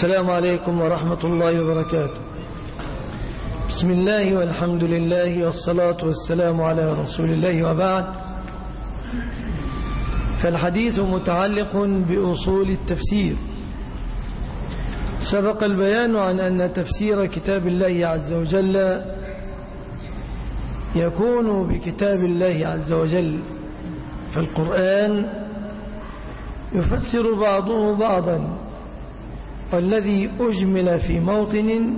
السلام عليكم ورحمة الله وبركاته. بسم الله والحمد لله والصلاة والسلام على رسول الله وبعد. فالحديث متعلق بأصول التفسير. سبق البيان عن أن تفسير كتاب الله عز وجل يكون بكتاب الله عز وجل. فالقرآن يفسر بعضه بعضا. والذي أجمل في موطن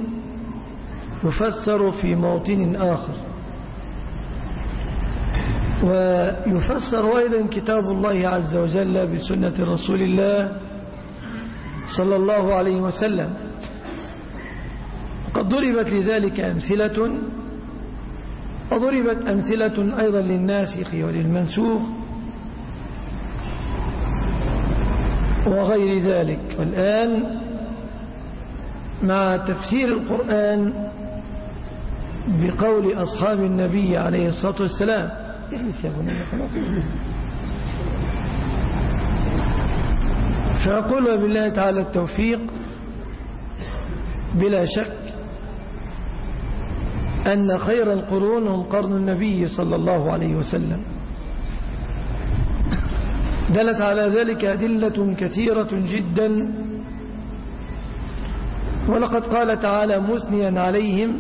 يفسر في موطن آخر. ويفسر أيضا كتاب الله عز وجل بسنة رسول الله صلى الله عليه وسلم. قد ضربت لذلك أمثلة وضربت أمثلة أيضا للناسخ وللمنسوخ وغير ذلك. والآن مع تفسير القرآن بقول أصحاب النبي عليه الصلاة والسلام. فأقول بالله تعالى التوفيق بلا شك أن خير القرون هم قرن النبي صلى الله عليه وسلم. دلت على ذلك أدلة كثيرة جدا ولقد قال تعالى مثنيا عليهم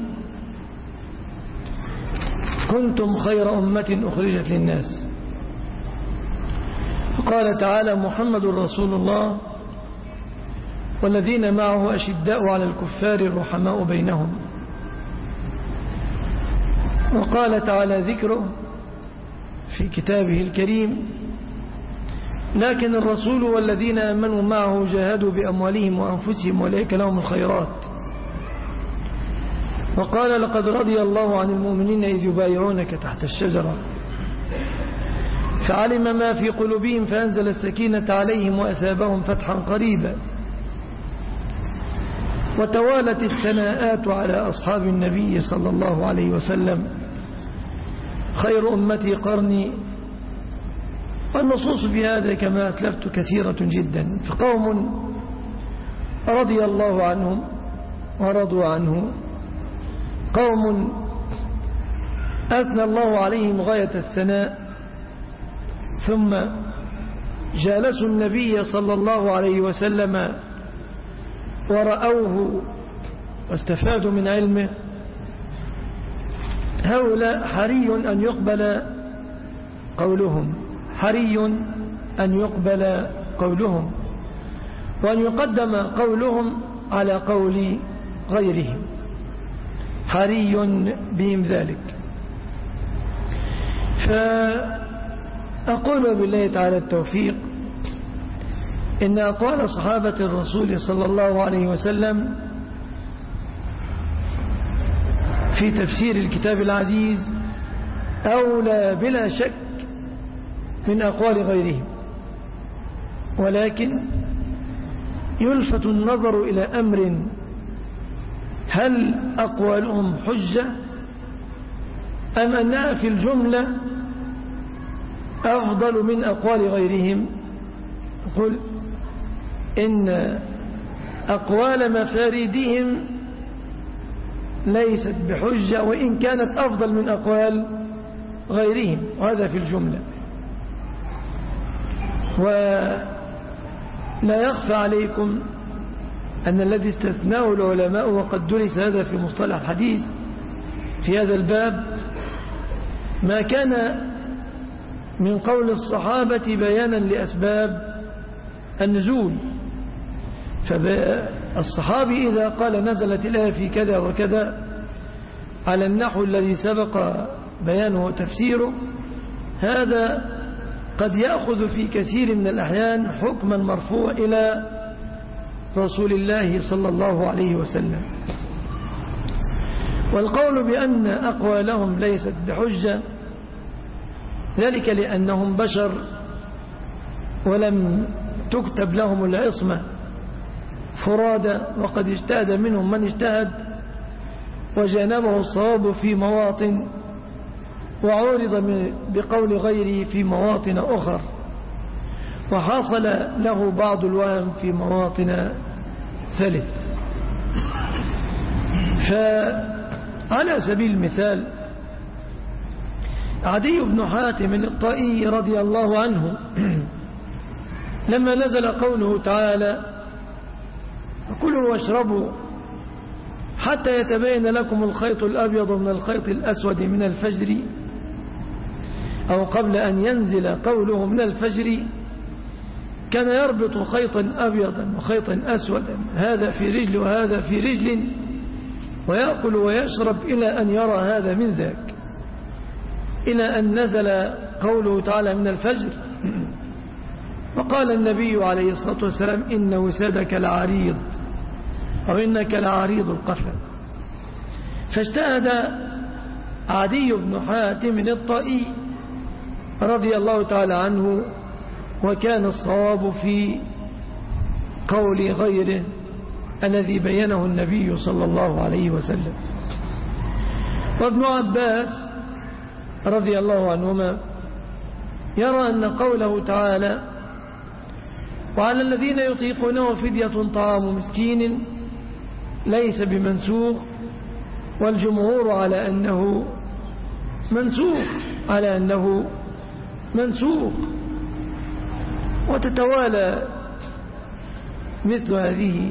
كنتم خير أمة أخرجت للناس. قال تعالى محمد رسول الله والذين معه أشداء على الكفار رحماء بينهم. وقال تعالى ذكره في كتابه الكريم لكن الرسول والذين آمنوا معه جاهدوا بأموالهم وأنفسهم وليك لهم الخيرات. وقال لقد رضي الله عن المؤمنين إذ يبايعونك تحت الشجرة. فعلم ما في قلوبهم فأنزل السكينة عليهم وأثابهم فتحا قريبا. وتوالت الثناءات على أصحاب النبي صلى الله عليه وسلم. خير أمتي قرني والنصوص في هذا كما أسلفت كثيرة جدا. فقوم رضي الله عنهم ورضوا عنه. قوم أثنى الله عليهم غاية الثناء. ثم جالسوا النبي صلى الله عليه وسلم ورأوه واستفادوا من علمه. هؤلاء حري أن يقبل قولهم. حري أن يقبل قولهم وأن يقدم قولهم على قول غيرهم. حري بهم ذلك. فأقول بالله تعالى التوفيق إن أقوال صحابة الرسول صلى الله عليه وسلم في تفسير الكتاب العزيز أولى بلا شك من أقوال غيرهم. ولكن يلفت النظر إلى أمر هل أقوالهم حجة أم أنها في الجملة أفضل من أقوال غيرهم؟ قل إن أقوال مفاردهم ليست بحجة وإن كانت أفضل من أقوال غيرهم. وهذا في الجملة. ولا يخفى عليكم أن الذي استثناه العلماء وقد درس هذا في مصطلح الحديث في هذا الباب ما كان من قول الصحابة بيانا لأسباب النزول. فالصحابي إذا قال نزلت الآية في كذا وكذا على النحو الذي سبق بيانه وتفسيره هذا قد يأخذ في كثير من الأحيان حكما مرفوع إلى رسول الله صلى الله عليه وسلم. والقول بأن أقوالهم ليست بحجة ذلك لأنهم بشر ولم تكتب لهم العصمة. فرادى وقد اجتهد منهم من اجتهد وجانبه الصواب في مواطن وعورض بقول غيره في مواطن أخر. وحصل له بعض الوهم في مواطن ثالث. فعلى سبيل المثال عدي بن حاتم الطائي رضي الله عنه لما نزل قوله تعالى كلوا واشربوا حتى يتبين لكم الخيط الأبيض من الخيط الأسود من الفجر أو قبل أن ينزل قوله من الفجر كان يربط خيطا أبيضا وخيطا أسودا هذا في رجل وهذا في رجل ويأكل ويشرب إلى أن يرى هذا من ذاك. إلى أن نزل قوله تعالى من الفجر. وقال النبي عليه الصلاة والسلام إن وسادك العريض أو إنك لعريض القفا فاجتهد عدي بن حاتم الطائي رضي الله تعالى عنه وكان الصواب في قول غيره الذي بينه النبي صلى الله عليه وسلم. وابن عباس رضي الله عنهما يرى أن قوله تعالى وعلى الذين يطيقونه فدية طعام مسكين ليس بمنسوخ والجمهور على أنه منسوخ على أنه منسوخ. وتتوالى مثل هذه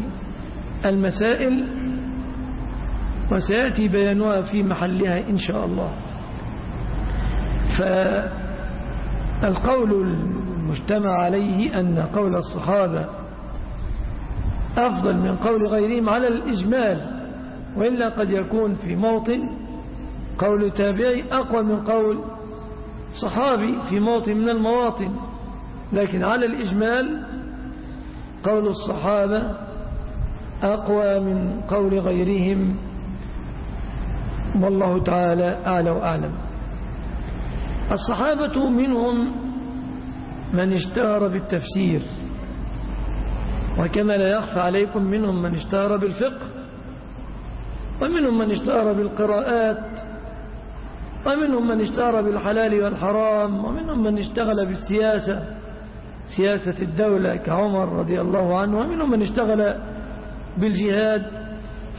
المسائل وسيأتي بيانها في محلها إن شاء الله. فالقول المجتمع عليه أن قول الصحابة أفضل من قول غيرهم على الإجمال وإلا قد يكون في موطن قول تابعي أقوى من قول صحابي في موطن من المواطن لكن على الإجمال قول الصحابة أقوى من قول غيرهم والله تعالى أعلى وأعلم. الصحابة منهم من اشتهر بالتفسير وكما لا يخفى عليكم منهم من اشتهر بالفقه ومنهم من اشتهر بالقراءات ومنهم من اشتهر بالحلال والحرام ومنهم من اشتغل بالسياسة سياسة الدولة كعمر رضي الله عنه ومنهم من اشتغل بالجهاد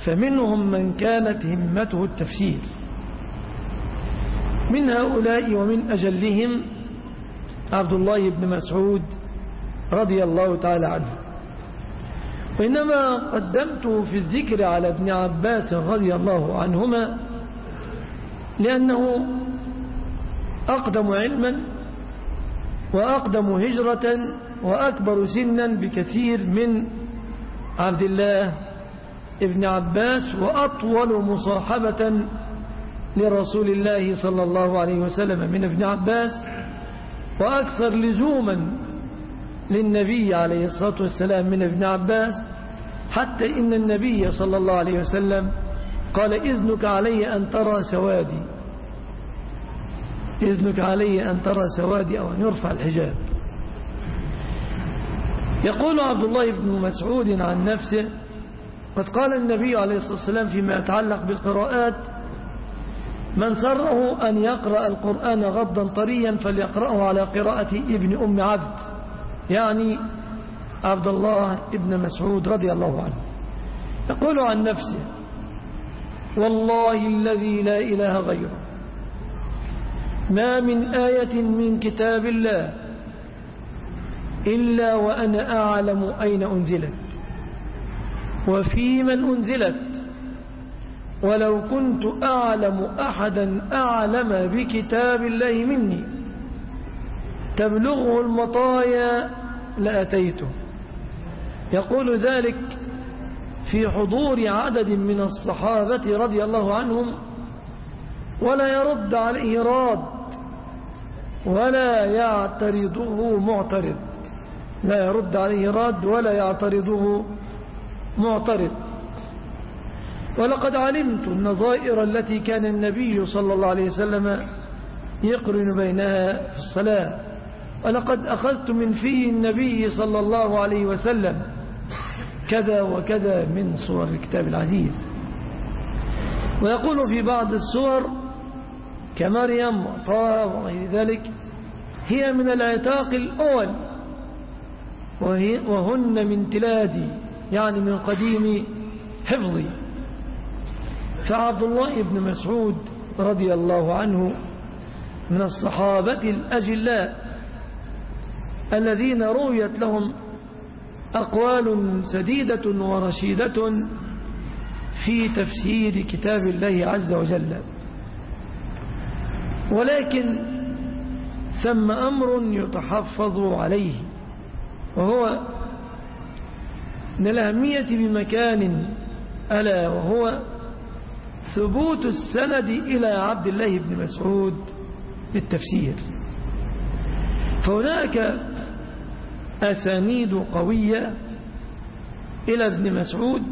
فمنهم من كانت همته التفسير. من هؤلاء ومن أجلهم عبد الله بن مسعود رضي الله تعالى عنه. وإنما قدمته في الذكر على ابن عباس رضي الله عنهما لأنه أقدم علما وأقدم هجرة وأكبر سنا بكثير من عبد الله ابن عباس وأطول مصاحبة لرسول الله صلى الله عليه وسلم من ابن عباس وأكثر لزوما للنبي عليه الصلاة والسلام من ابن عباس حتى إن النبي صلى الله عليه وسلم قال إذنك علي أن ترى سوادي. إذنك علي أن ترى سوادي أو أن يرفع الحجاب. يقول عبد الله بن مسعود عن نفسه قد قال النبي عليه الصلاة والسلام فيما يتعلق بالقراءات من سره أن يقرأ القرآن غضا طريا فليقرأه على قراءة ابن أم عبد. يعني عبد الله ابن مسعود رضي الله عنه. يقول عن نفسه والله الذي لا إله غيره. ما من آية من كتاب الله إلا وأنا أعلم أين أنزلت وفي من أنزلت ولو كنت أعلم أحدا أعلم بكتاب الله مني تبلغه المطايا لأتيته. يقول ذلك في حضور عدد من الصحابة رضي الله عنهم ولا يرد عليه راد ولا يعترضه معترض. لا يرد عليه راد ولا يعترضه معترض. ولقد علمت النظائر التي كان النبي صلى الله عليه وسلم يقرن بينها في الصلاة. ولقد أخذت من فيه النبي صلى الله عليه وسلم كذا وكذا من صور الكتاب العزيز. ويقول في بعض الصور كمريم وطه وغير ذلك هي من العتاق الأول. وهن من تلادي يعني من قديم حفظي فعبد الله بن مسعود رضي الله عنه من الصحابة الأجلاء الذين رويت لهم أقوال سديدة ورشيدة في تفسير كتاب الله عز وجل. ولكن ثم أمر يتحفظ عليه وهو من الأهمية بمكان ألا وهو ثبوت السند إلى عبد الله بن مسعود بالتفسير. فهناك أسانيد قوية إلى ابن مسعود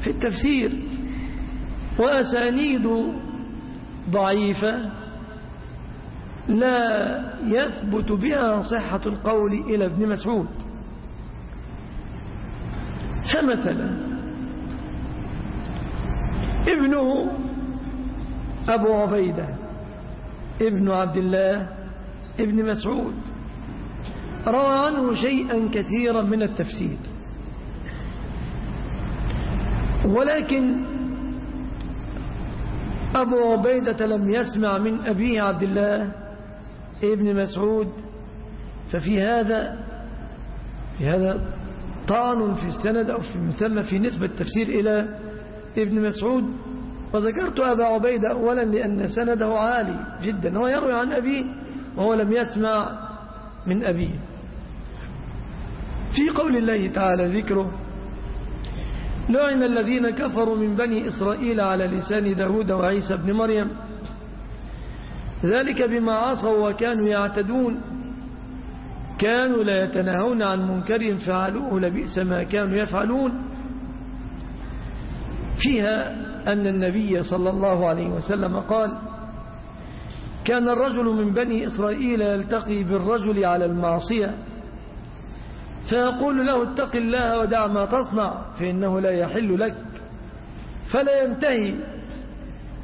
في التفسير وأسانيد ضعيفة لا يثبت بها صحة القول إلى ابن مسعود. فمثلا ابنه أبو عبيدة ابن عبد الله ابن مسعود روى عنه شيئا كثيرا من التفسير. ولكن أبو عبيدة لم يسمع من أبيه عبد الله ابن مسعود ففي هذا في هذا طعن في السند أو في مسمى في نسبة التفسير إلى ابن مسعود. وذكرت أبا عبيدة أولا لأن سنده عالي جدا هو يروي عن أبيه وهو لم يسمع من أبيه. في قول الله تعالى ذكره لعن الذين كفروا من بني إسرائيل على لسان داود وعيسى بن مريم ذلك بما عصوا وكانوا يعتدون. كانوا لا يتناهون عن منكر فعلوه لبئس ما كانوا يفعلون. فيها أن النبي صلى الله عليه وسلم قال كان الرجل من بني إسرائيل يلتقي بالرجل على المعصية فيقول له اتق الله ودع ما تصنع فإنه لا يحل لك فلا ينتهي.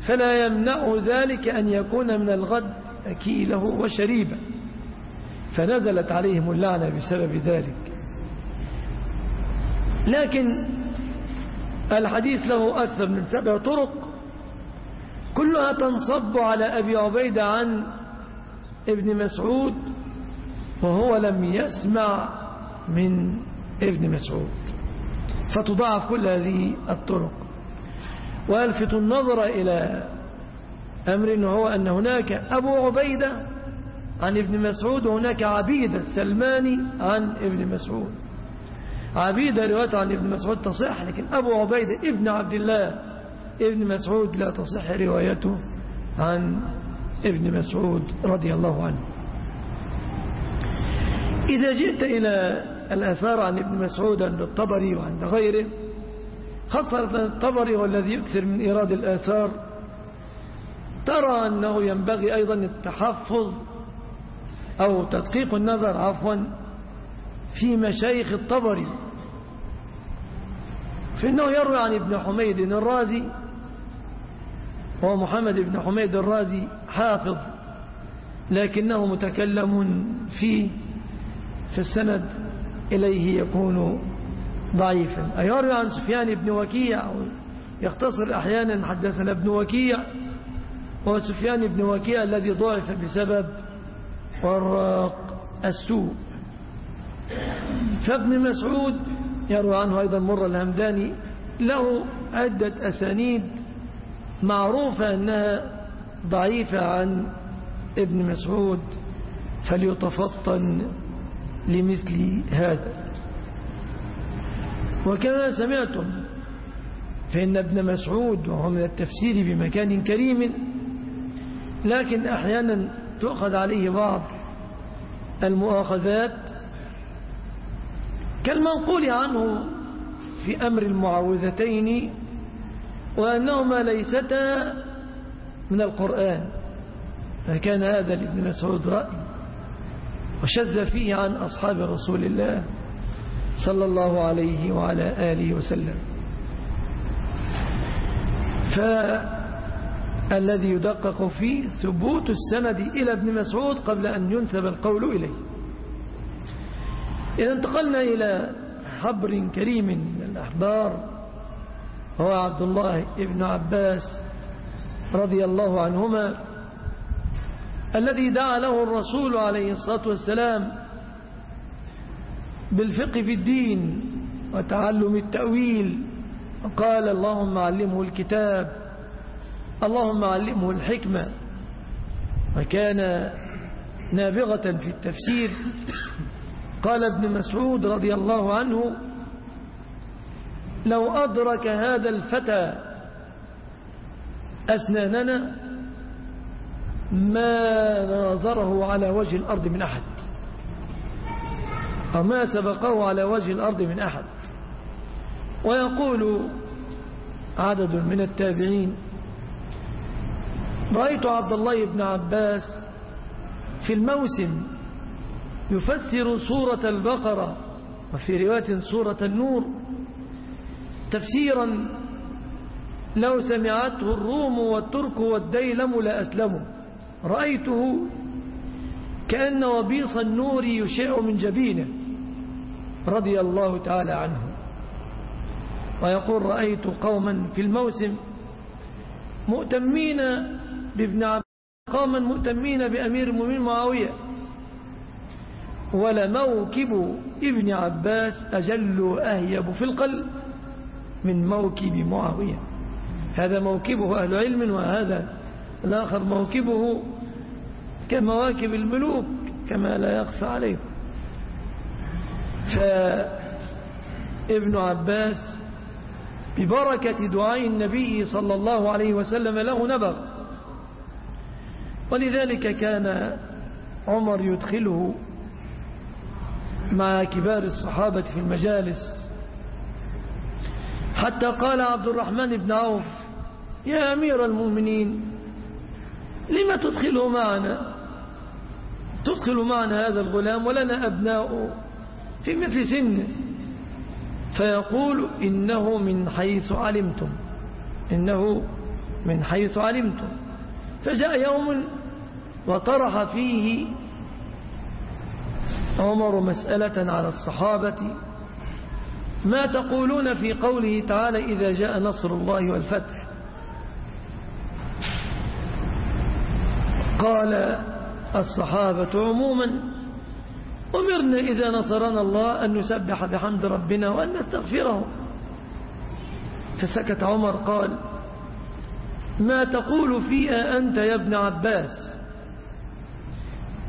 فلا يمنع ذلك أن يكون من الغد أكيله وشريبا. فنزلت عليهم اللعنة بسبب ذلك. لكن الحديث له أكثر من سبع طرق. كلها تنصب على أبي عبيدة عن ابن مسعود وهو لم يسمع من ابن مسعود. فتضاعف كل هذه الطرق. وألفت النظر إلى أمر هو أن هناك أبو عبيدة عن ابن مسعود وهناك عبيدة السلماني عن ابن مسعود. عبيدة رواية عن ابن مسعود تصح لكن أبو عبيدة ابن عبد الله ابن مسعود لا تصح روايته عن ابن مسعود رضي الله عنه. إذا جئت إلى الآثار عن ابن مسعود عند الطبري وعند غيره خاصة الطبري والذي يكثر من إيراد الآثار. ترى أنه ينبغي أيضا التحفظ أو تدقيق النظر عفوا في مشايخ الطبري. فإنه يروي عن ابن حميد الرازي هو محمد بن حميد الرازي حافظ لكنه متكلم في في السند إليه يكون ضعيفا. أيروي عن سفيان بن وكيع يختصر أحيانا حدثنا ابن وكيع. هو سفيان بن وكيع الذي ضعف بسبب وراق السوء فابن مسعود يروي عنه أيضا مر الهمداني له عدة أسانيد معروفة أنها ضعيفة عن ابن مسعود فليتفطن لمثل هذا. وكما سمعتم. فإن ابن مسعود وهو من التفسير بمكان كريم لكن أحيانا تؤخذ عليه بعض المؤاخذات كالمنقول عنه في أمر المعوذتين وأنهما ليستا من القرآن فكان هذا لابن مسعود رأي وشذ فيه عن أصحاب رسول الله. صلى الله عليه وعلى آله وسلم. فالذي يدقق فيه ثبوت السند إلى ابن مسعود قبل أن ينسب القول إليه. إذا انتقلنا إلى حبر كريم من الأحبار هو عبد الله ابن عباس رضي الله عنهما الذي دعا له الرسول عليه الصلاة والسلام بالفقه في الدين وتعلم التأويل. وقال اللهم علمه الكتاب اللهم علمه الحكمة. وكان نابغة في التفسير. قال ابن مسعود رضي الله عنه لو أدرك هذا الفتى أسناننا ما ناظره على وجه الأرض من أحد. وما سبقه على وجه الأرض من أحد. ويقول عدد من التابعين رأيت عبد الله بن عباس في الموسم يفسر سورة البقرة وفي رواية سورة النور تفسيرا لو سمعته الروم والترك والديلم لأسلموا رأيته كأن وبيص النور يشع من جبينه. رضي الله تعالى عنه. ويقول رأيت قوما في الموسم مؤتمين بابن عباس قوما مؤتمين بأمير المؤمنين معاوية. ولموكب ابن عباس أجل وأهيب في القلب من موكب معاوية. هذا موكبه أهل علم وهذا الآخر موكبه كمواكب الملوك كما لا يخفى عليه فابن عباس ببركة دعاء النبي صلى الله عليه وسلم له نبغ. ولذلك كان عمر يدخله مع كبار الصحابة في المجالس. حتى قال عبد الرحمن بن عوف يا أمير المؤمنين لما تدخله معنا؟ تدخل معنا هذا الغلام ولنا أبناء في مثل سنه فيقول إنه من حيث علمتم. إنه من حيث علمتم. فجاء يوم وطرح فيه عمر مسألة على الصحابة. ما تقولون في قوله تعالى إذا جاء نصر الله والفتح؟ قال الصحابة عموما أمرنا إذا نصرنا الله أن نسبح بحمد ربنا وأن نستغفره. فسكت عمر قال ما تقول فيها أنت يا ابن عباس؟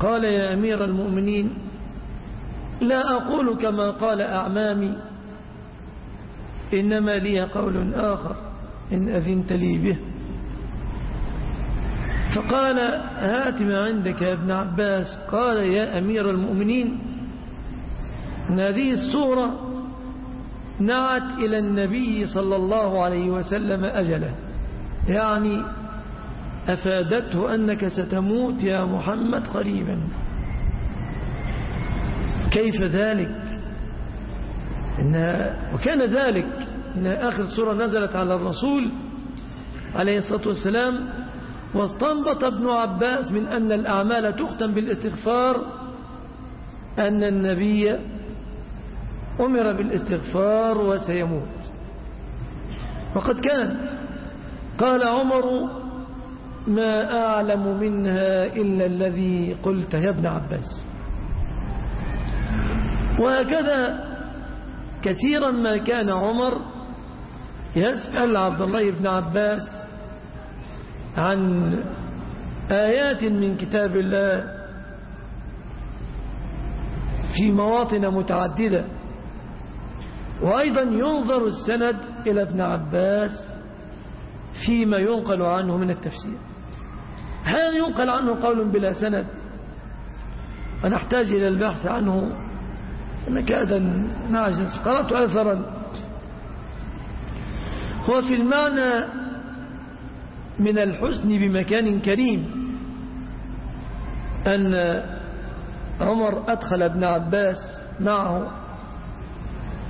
قال يا أمير المؤمنين لا أقول كما قال أعمامي إنما لي قول آخر إن أذنت لي به. فقال هات ما عندك يا ابن عباس. قال يا أمير المؤمنين إن هذه الصورة نعت إلى النبي صلى الله عليه وسلم أجله. يعني أفادته أنك ستموت يا محمد قريبا. كيف ذلك؟ إن وكان ذلك إن آخر سورة نزلت على الرسول عليه الصلاة والسلام واستنبط ابن عباس من أن الأعمال تختم بالاستغفار أن النبي أمر بالاستغفار وسيموت. وقد كان قال عمر ما أعلم منها إلا الذي قلت يا ابن عباس. وهكذا كثيرا ما كان عمر يسأل عبد الله بن عباس عن آيات من كتاب الله في مواطن متعددة. وأيضا ينظر السند إلى ابن عباس فيما ينقل عنه من التفسير. هل ينقل عنه قول بلا سند؟ ونحتاج إلى البحث عنه. نكاد نعجز قرأت أثرا. هو في المعنى من الحسن بمكان كريم. أن عمر أدخل ابن عباس معه.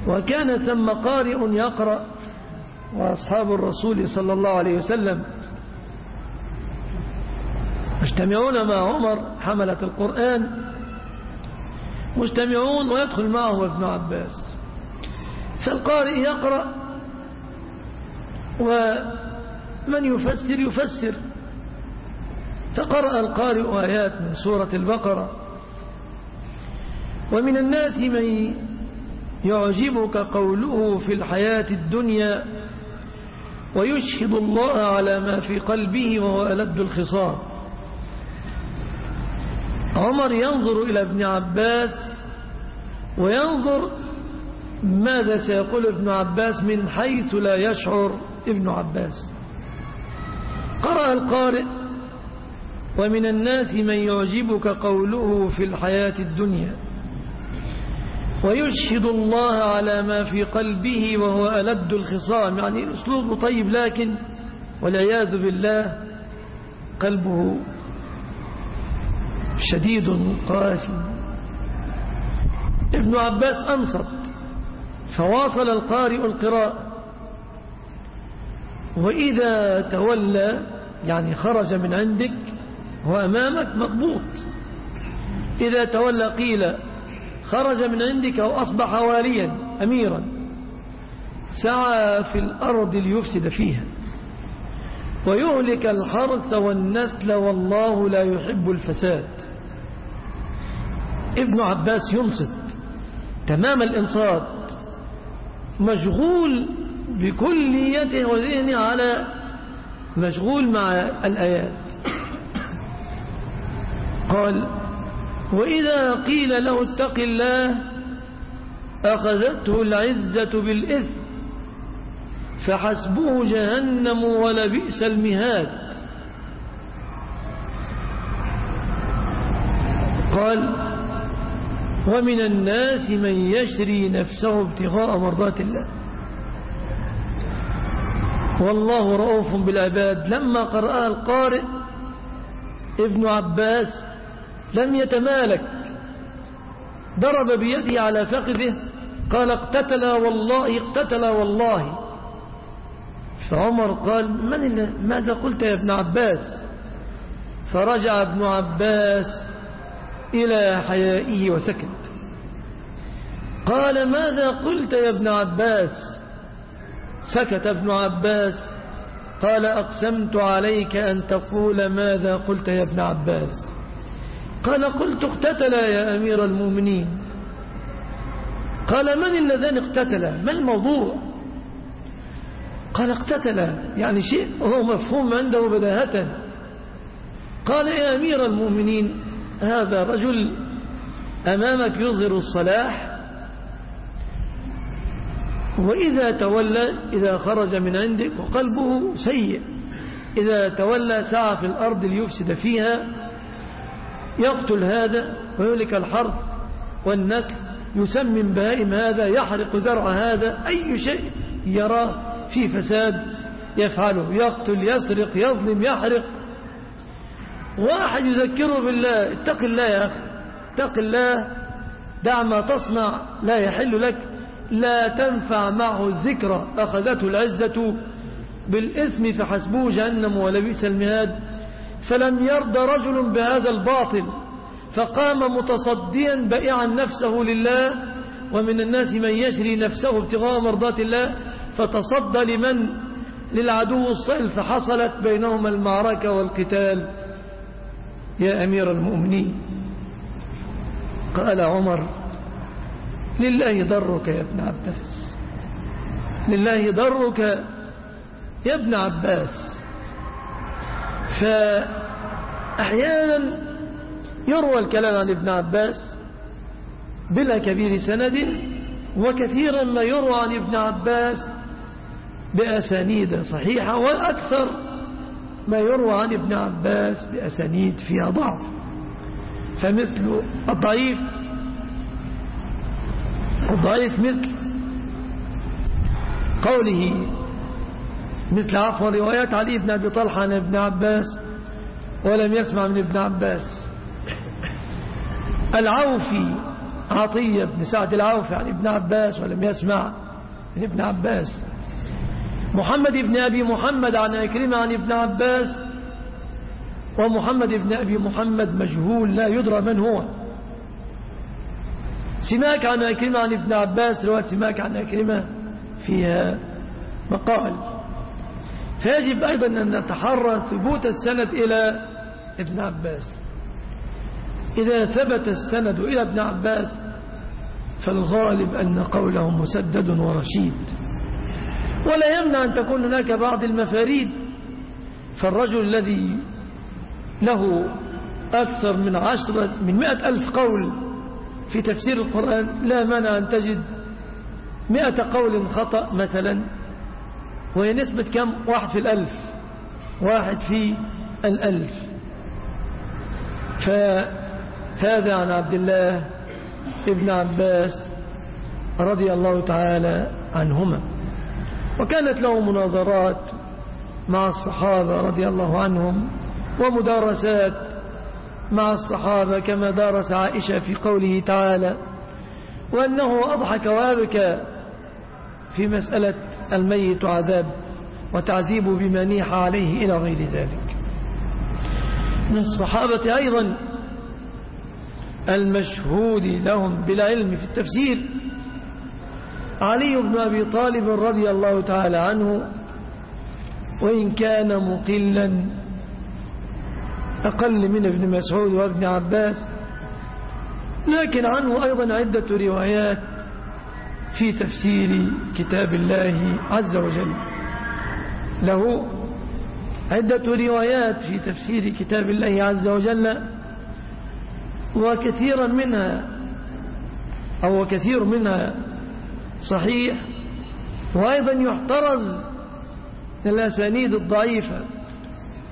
وكان ثم قارئ يقرأ. وأصحاب الرسول صلى الله عليه وسلم مجتمعون مع عمر حملة القرآن. مجتمعون ويدخل معه ابن عباس. فالقارئ يقرأ. ومن يفسر يفسر. فقرأ القارئ آيات من سورة البقرة. ومن الناس من يعجبك قوله في الحياة الدنيا ويشهد الله على ما في قلبه وهو ألد الخصام. عمر ينظر إلى ابن عباس وينظر ماذا سيقول ابن عباس من حيث لا يشعر ابن عباس. قرأ القارئ. ومن الناس من يعجبك قوله في الحياة الدنيا. ويشهد الله على ما في قلبه وهو ألد الخصام. يعني أسلوب طيب لكن والعياذ بالله قلبه شديد قاسي. ابن عباس أنصت. فواصل القارئ القراءة وإذا تولى يعني خرج من عندك هو أمامك مضبوط. إذا تولى قيل خرج من عندك وأصبح واليا أميرا سعى في الأرض ليفسد فيها. ويهلك الحرث والنسل والله لا يحب الفساد. ابن عباس ينصت تمام الإنصات مشغول بكليته وذهنه على مشغول مع الآيات. قال وإذا قيل له اتق الله أخذته العزة بالإثم فحسبه جهنم ولبئس المهاد. قال ومن الناس من يشري نفسه ابتغاء مرضات الله. والله رؤوف بالعباد. لما قرأها القارئ ابن عباس لم يتمالك. ضرب بيده على فخذه قال اقتتل والله اقتتل والله. فعمر قال من ماذا قلت يا ابن عباس؟ فرجع ابن عباس إلى حيائه وسكت. قال ماذا قلت يا ابن عباس؟ سكت ابن عباس قال أقسمت عليك أن تقول ماذا قلت يا ابن عباس؟ قال قلت اقتتل يا أمير المؤمنين. قال من اللذان اقتتل؟ ما الموضوع؟ قال اقتتل يعني شيء هو مفهوم عنده بداهة. قال يا أمير المؤمنين هذا رجل أمامك يظهر الصلاح وإذا تولى إذا خرج من عندك وقلبه سيء. إذا تولى سعى في الأرض ليفسد فيها. يقتل هذا ويهلك الحرث والنسل. يسمم بهائم هذا يحرق زرع هذا. أي شيء يراه في فساد يفعله. يقتل يسرق يظلم يحرق. واحد يذكره بالله اتق الله يا أخي. اتق الله دع ما تصنع لا يحل لك. لا تنفع معه الذكرى أخذته العزة بالإثم فحسبه جهنم ولبئس المهاد. فلم يرضى رجل بهذا الباطل فقام متصديا بائعا نفسه لله ومن الناس من يشري نفسه ابتغاء مرضات الله فتصدى لمن؟ للعدو الصيل فحصلت بينهما المعركة والقتال. يا أمير المؤمنين قال عمر لله ضرك يا ابن عباس. لله ضرك يا ابن عباس. فأحيانا يروى الكلام عن ابن عباس بلا كبير سند وكثيرا ما يروى عن ابن عباس بأسانيد صحيحة والأكثر ما يروى عن ابن عباس بأسانيد فيها ضعف. فمثل الضعيف الضعيف مثل قوله مثل عفوا روايات علي بن أبي طلحة عن ابن عباس ولم يسمع من ابن عباس. العوفي عطية بن سعد العوفي عن ابن عباس ولم يسمع من ابن عباس. محمد بن أبي محمد عن أكرمة عن ابن عباس. ومحمد بن أبي محمد مجهول لا يدرى من هو. سماك عن أكرمة عن ابن عباس رواية سماك عن أكرمة فيها مقال. فيجب أيضا أن نتحرى ثبوت السند إلى ابن عباس. إذا ثبت السند إلى ابن عباس فالغالب أن قوله مسدد ورشيد. ولا يمنع أن تكون هناك بعض المفاريد فالرجل الذي له أكثر من عشرة من مئة ألف قول في تفسير القرآن لا مانع أن تجد مئة قول خطأ مثلا وهي نسبة كم؟ واحد في الألف واحد في الألف. فهذا عن عبد الله ابن عباس رضي الله تعالى عنهما. وكانت له مناظرات مع الصحابة رضي الله عنهم ومدارسات مع الصحابة كما دارس عائشة في قوله تعالى وأنه أضحك وأبكى في مسألة الميت عذاب وتعذيب بما نيح عليه إلى غير ذلك. من الصحابة أيضا المشهود لهم بالعلم في التفسير علي بن أبي طالب رضي الله تعالى عنه وإن كان مقلا أقل من ابن مسعود وابن عباس لكن عنه أيضا عدة روايات في تفسير كتاب الله عز وجل. له عدة روايات في تفسير كتاب الله عز وجل وكثيرا منها أو كثير منها صحيح وأيضا يحترز الأسانيد الضعيفة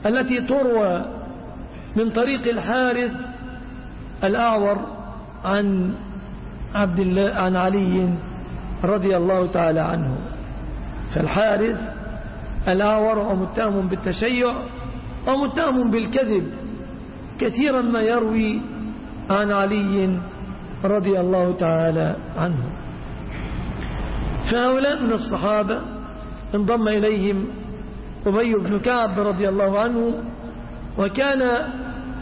التي تروى من طريق الحارث الأعور عن عبد الله عن علي رضي الله تعالى عنه. فالحارث الأعور ومتهم بالتشيع ومتهم بالكذب. كثيرا ما يروي عن علي رضي الله تعالى عنه. فهؤلاء من الصحابة انضم إليهم أبي بن كعب رضي الله عنه وكان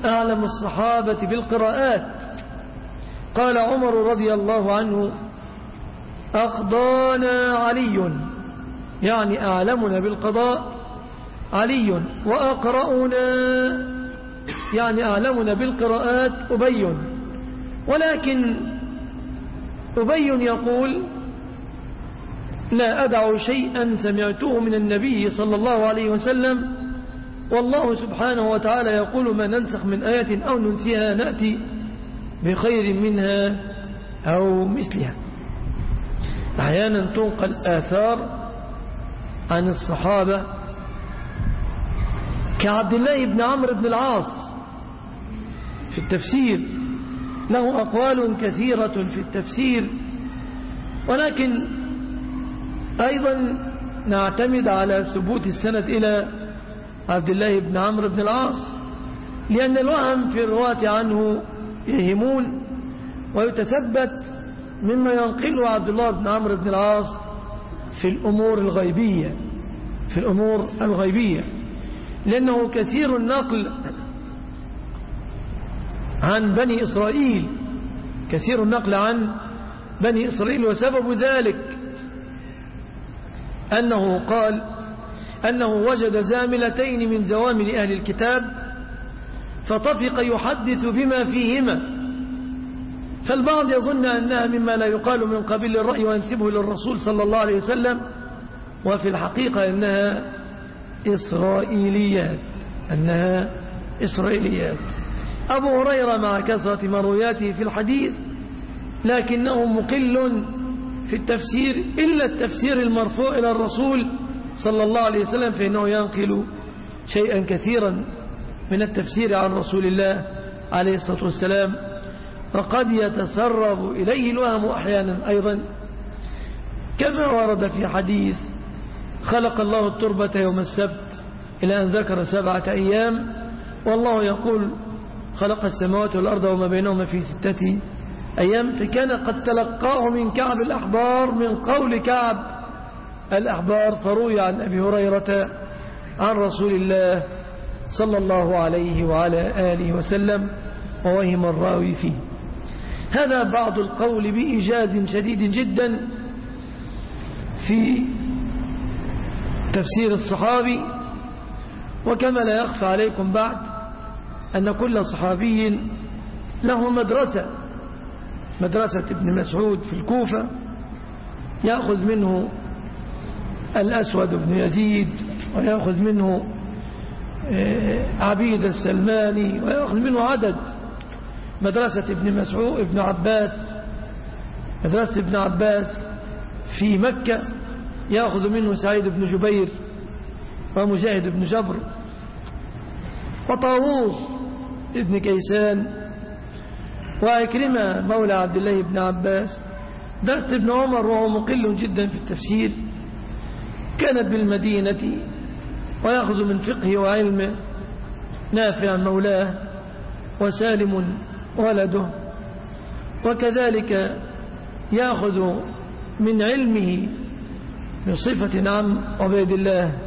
أعلم الصحابة بالقراءات. قال عمر رضي الله عنه أقضانا علي يعني أعلمنا بالقضاء علي وأقرأنا يعني أعلمنا بالقراءات أبي. ولكن أبي يقول لا أدع شيئا سمعته من النبي صلى الله عليه وسلم والله سبحانه وتعالى يقول ما ننسخ من آية أو ننسيها نأتي بخير منها أو مثلها. أحيانا تنقل آثار عن الصحابة كعبد الله بن عمرو بن العاص في التفسير. له أقوال كثيرة في التفسير. ولكن أيضا نعتمد على ثبوت السند إلى عبد الله بن عمرو بن العاص لأن الوهم في الرواة عنه يهمون ويتثبت مما ينقله عبد الله بن عمرو بن العاص في الأمور الغيبية في الأمور الغيبية لأنه كثير النقل عن بني إسرائيل كثير النقل عن بني إسرائيل وسبب ذلك أنه قال أنه وجد زاملتين من زوامل أهل الكتاب فطفق يحدث بما فيهما. فالبعض يظن أنها مما لا يقال من قبيل الرأي وينسبه للرسول صلى الله عليه وسلم وفي الحقيقة أنها إسرائيليات أنها إسرائيليات. أبو هريرة مع كثرة مروياته في الحديث لكنه مقل في التفسير إلا التفسير المرفوع إلى الرسول صلى الله عليه وسلم فإنه ينقل شيئا كثيرا من التفسير عن رسول الله عليه الصلاة والسلام وقد يتسرب إليه الوهم أحيانا أيضا. كما ورد في حديث خلق الله التربة يوم السبت إلى أن ذكر سبعة أيام والله يقول خلق السماوات والأرض وما بينهما في ستة أيام. فكان قد تلقاه من كعب الأحبار من قول كعب الأحبار فروي عن أبي هريرة عن رسول الله صلى الله عليه وعلى آله وسلم ووهم الراوي فيه. هذا بعض القول بإيجاز شديد جدا في تفسير الصحابي وكما لا يخفى عليكم بعد أن كل صحابي له مدرسة مدرسة ابن مسعود في الكوفة يأخذ منه الأسود بن يزيد ويأخذ منه آه، عبيد السلماني ويأخذ منه عدد. مدرسة ابن مسعود ابن عباس مدرسة ابن عباس في مكة يأخذ منه سعيد بن جبير ومجاهد بن جبر. وطاووس ابن كيسان وأكرمة مولى عبد الله بن عباس. درس ابن عمر وهو مقل جدا في التفسير. كانت بالمدينة ويأخذ من فقه وعلمه نافع مولاه وسالم ولده. وكذلك يأخذ من علمه بصفة عم عبيد الله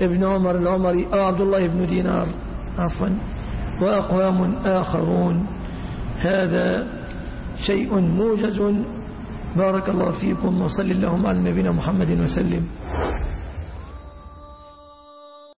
ابن عمر العمري أو عبد الله بن دينار عفوا وأقوام آخرون. هذا شيء موجز. بارك الله فيكم وصل اللهم على نبينا محمد وسلم.